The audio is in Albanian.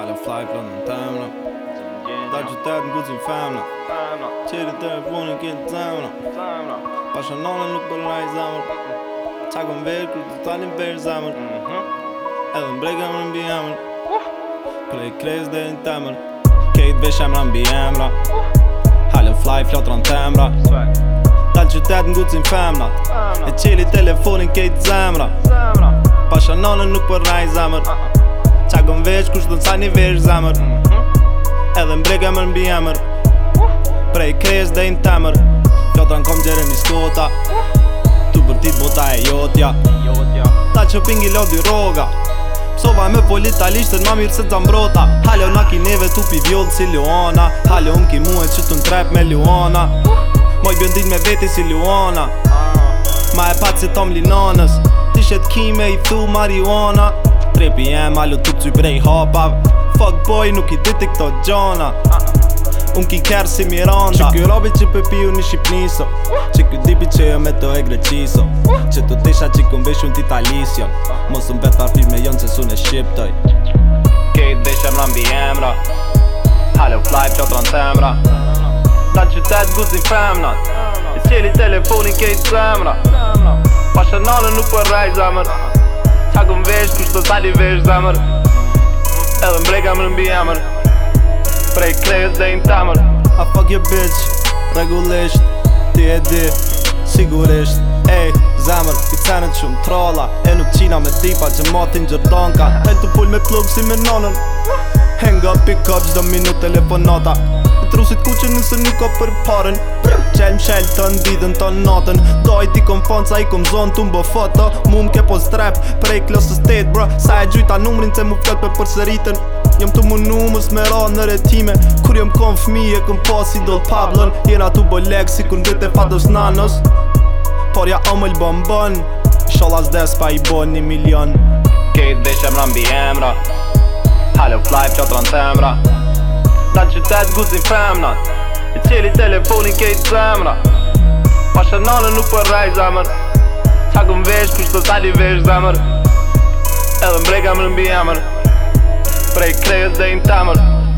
I don't fly from the town no. Uh. Dar gjithet në guzim fem no. Qiri të me punin kje në zem no. Pasha nona nuk për po nga i zemr Qa kon veri kru të talin për zemr Edhe në brega më në mbi emr Prej krejz dhe në temr Kejt vesh e mra mbi emra Halën fly flotra në temra Dal qytet në gucin femra uh. E qeli telefonin kejt zemra Pasha nonën nuk përra po i zemr Qa gëm veç kush dhën sa një veç zamër Edhe mbrega më mën emër Prej kres dhe i në temër Kjo të në kom gjere një skota Tu për ti të bota e jotja Ta që pingi lo roga Sova me politalisht e ma mirë se të zambrota Halo unë aki neve tu pi vjodë si Luana Halo unë ki muhe që të trep me Luana Moj bjën me veti si Luana Ma e pak si Tom Linonës Ti shet kime i thu Marihuana trepi jem Alu tup që i brej hopave Fuck boy nuk i diti këto gjona Unë ki kjerë si Miranda Që kjo robi që pëpiju një Shqipniso Që kjo dipi që jo me të e greqiso Që tu desha që kjo mbishu në titalision Mosë mbet parfir me jonë që sun e Shqiptoj Kej të deshe mra mbi emra Halo fly pjotron temra Da qytet guzin femnat E qeli telefonin kej të zemra Pasha nalë nuk për po rej Qa këm vesh, kusht të sali vesh zamër Edhe mbrejka më nëmbi jamër Prej krejt dhe në tamër I fuck your bitch, regullisht Ti e di, sigurisht Ej, zamër, i cenën shumë trolla E nuk qina me tipa që matin gjërdonka Tel të pull me plug si me nonën Hang up, pick up, gjdo minut telefonata trusit ku që nëse nuk ka për parën Qelm shell të ndidhen të natën Do i ti kom fonë sa i kom zonë të mbë foto Mu më ke pos prej klosës të të bro Sa e gjyta numrin se mu fjot për për sëritën Jëm të munu më smera në retime Kur jëm kom fmi e kom pos si do pablon Jena tu bo leg si kun dhe të fatos nanos Por ja omëll bon bon Sholas des pa i bon një milion Kejt dhe shemra mbi emra Halo fly pjotron të emra Ta qytet guzin femnat I qeli telefonin kejt zemra Ma nalë nuk për rej zemr Qa këm vesh kusht të sali vesh zemr Edhe mbrej kam në mbi emr Prej krejës dhe i temr